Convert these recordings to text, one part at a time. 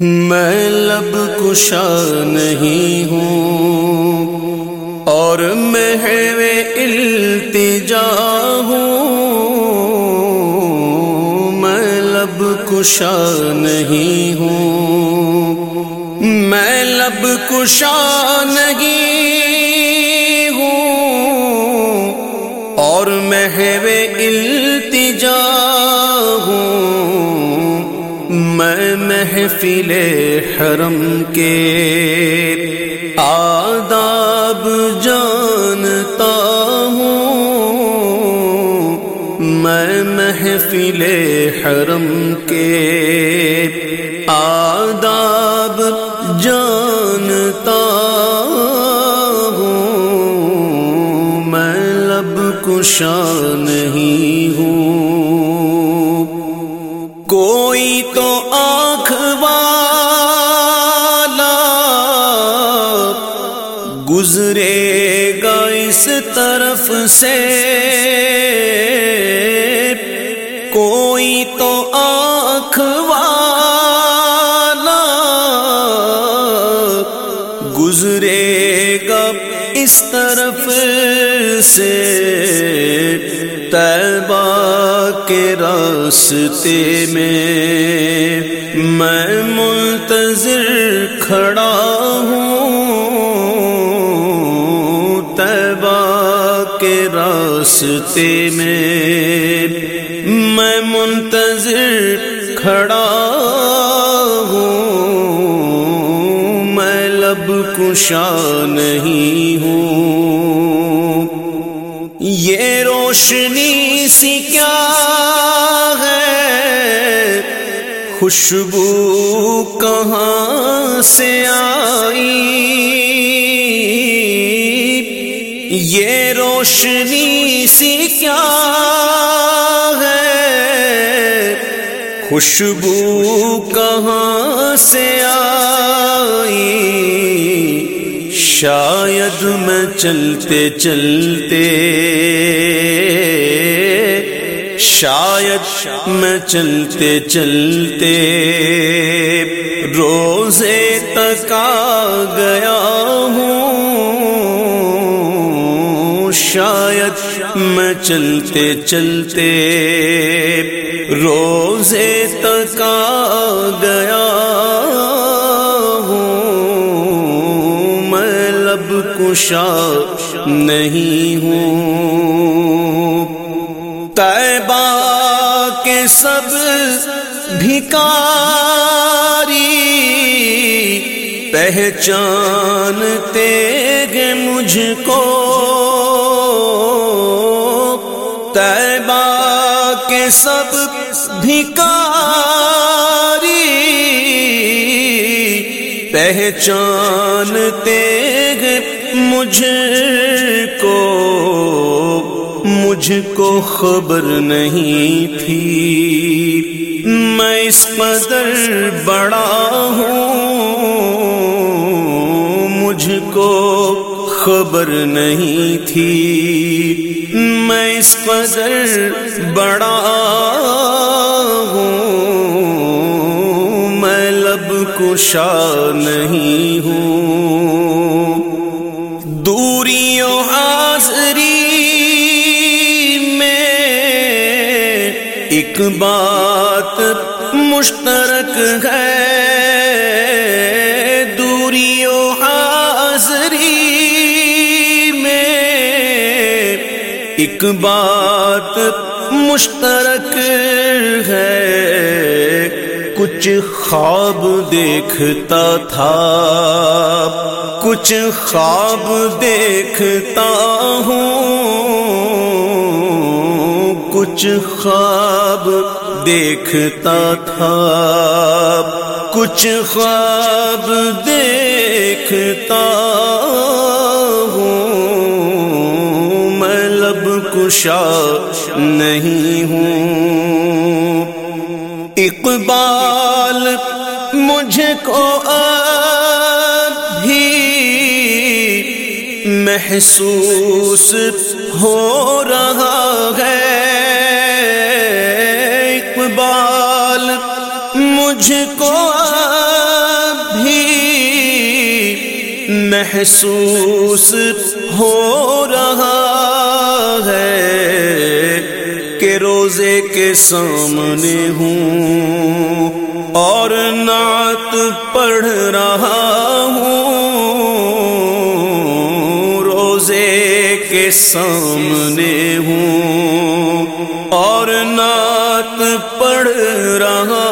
میں لب کشا نہیں ہوں اور محو التجا ہوں میں لب کشا نہیں ہوں میں لب کشا نہیں ہوں اور محو محفل حرم کے۔ آداب جانتا ہوں میں محفل حرم کے۔ آداب جانتا ہوں میں لب کشا نہیں ہوں۔ کوئی تو گزرے گا اس طرف سے۔ کوئی تو آنکھ والا گزرے گا اس طرف سے۔ طیبہ کے راستے میں میں منتظر کھڑا راستے میں میں منتظر کھڑا ہوں۔ میں لب کشا نہیں ہوں۔ یہ روشنی سی کیا ہے؟ خوشبو کہاں سے آئی؟ یہ روشنی سی کیا ہے؟ خوشبو کہاں سے آئی؟ شاید میں چلتے چلتے شاید میں چلتے چلتے روزے شاید میں چلتے چلتے روزے تک آ گیا ہوں۔ میں لب کشا نہیں ہوں۔ طیبہ کے سب بھکاری پہچانتے گے مجھ کو۔ طیبہ کے سب بھکاری پہچانتے گے مجھ کو مجھ کو خبر نہیں تھی۔ میں اس قدر بڑا ہوں خبر نہیں تھی۔ میں اس قدر بڑا ہوں۔ میں لب کشا نہیں ہوں۔ دوریوں حاضری ایک بات مشترک ہے۔ ایک بات مشترک ہے۔ کچھ خواب دیکھتا تھا، کچھ خواب دیکھتا ہوں۔ کچھ خواب دیکھتا تھا، کچھ خواب دیکھتا لب نہیں ہوں۔ اقبال مجھ کو ابھی محسوس ہو رہا ہے۔ اقبال مجھ کو بھی محسوس ہو رہا کہ روزے کے سامنے ہوں اور نعت پڑھ رہا ہوں، روزے کے سامنے ہوں اور نعت پڑھ رہا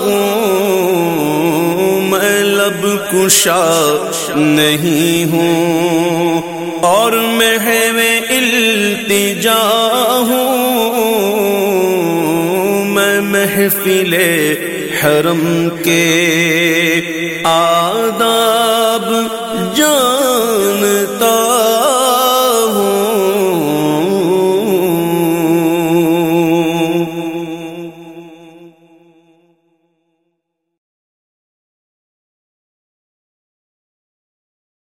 ہوں۔ میں لب کشا نہیں ہوں۔ اور میں التجا ہوں میں محفل حرم کے آداب جانتا